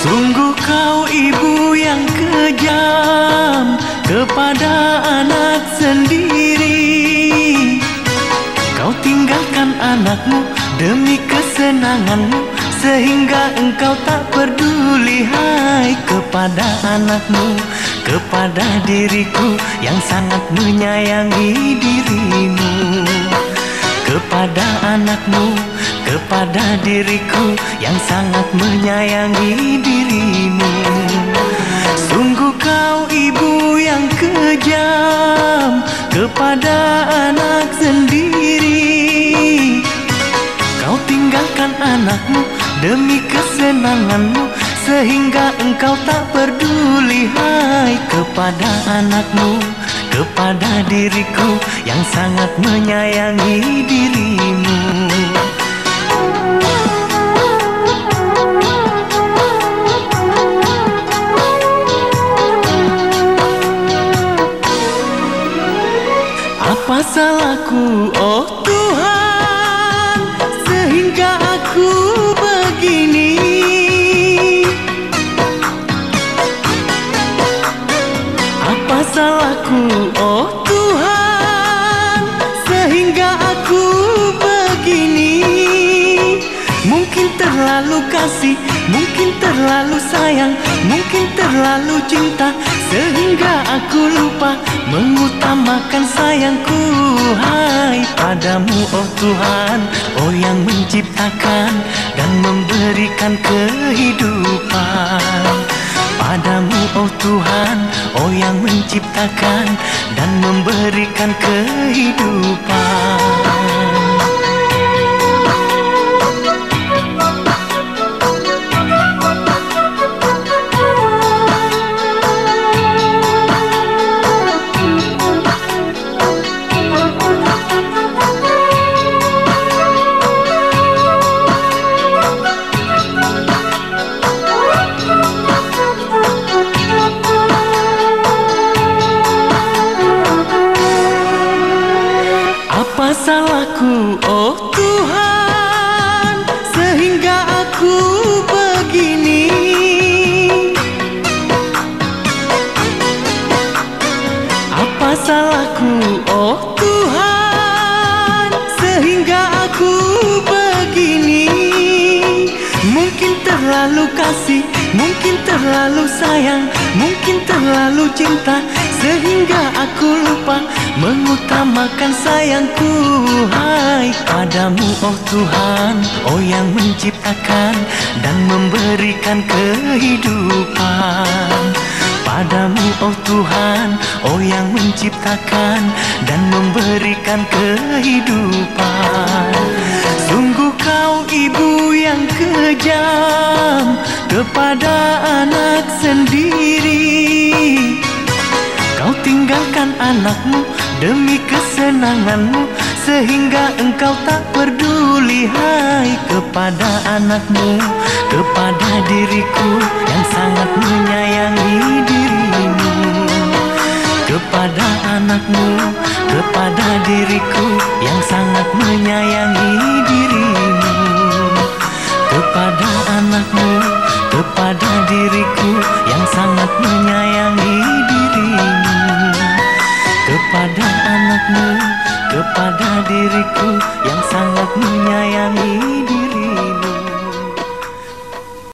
Sungguh kau ibu yang kejam Kepada anak sendiri. Kau tinggalkan anakmu demi kesenanganmu Sehingga engkau tak peduli hai kepada anakmu Kepada diriku yang sangat menyayangi dirimu. Anakmu, kepada diriku yang sangat menyayangi dirimu. Sungguh kau ibu yang kejam kepada anak sendiri. Kau tinggalkan anakmu demi kesenanganmu Sehingga engkau tak peduli hai kepada anakmu Kepada diriku yang sangat menyayangi dirimu. Apa salahku? Oh Tuhan terlalu kasih Mungkin terlalu sayang Mungkin terlalu cinta Sehingga aku lupa Mengutamakan sayangku. Hai padamu oh Tuhan Oh yang menciptakan Dan memberikan kehidupan. Padamu oh Tuhan Oh yang menciptakan Dan memberikan kehidupan Apa salahku oh kasih Mungkin terlalu sayang Mungkin terlalu cinta Sehingga aku lupa Mengutamakan sayangku. Hai padamu oh Tuhan Oh yang menciptakan Dan memberikan kehidupan. Padamu oh Tuhan Oh yang menciptakan Dan memberikan kehidupan Kepada anak sendiri. Kau tinggalkan anakmu demi kesenanganmu Sehingga engkau tak peduli hai kepada anakmu Kepada diriku yang sangat menyayangi dirimu. Kepada anakmu, kepada diriku yang sangat menyayangi dirimu. Kepada anakmu, kepada diriku yang sangat menyayangi dirimu. Kepada anakmu, kepada diriku yang sangat menyayangi dirimu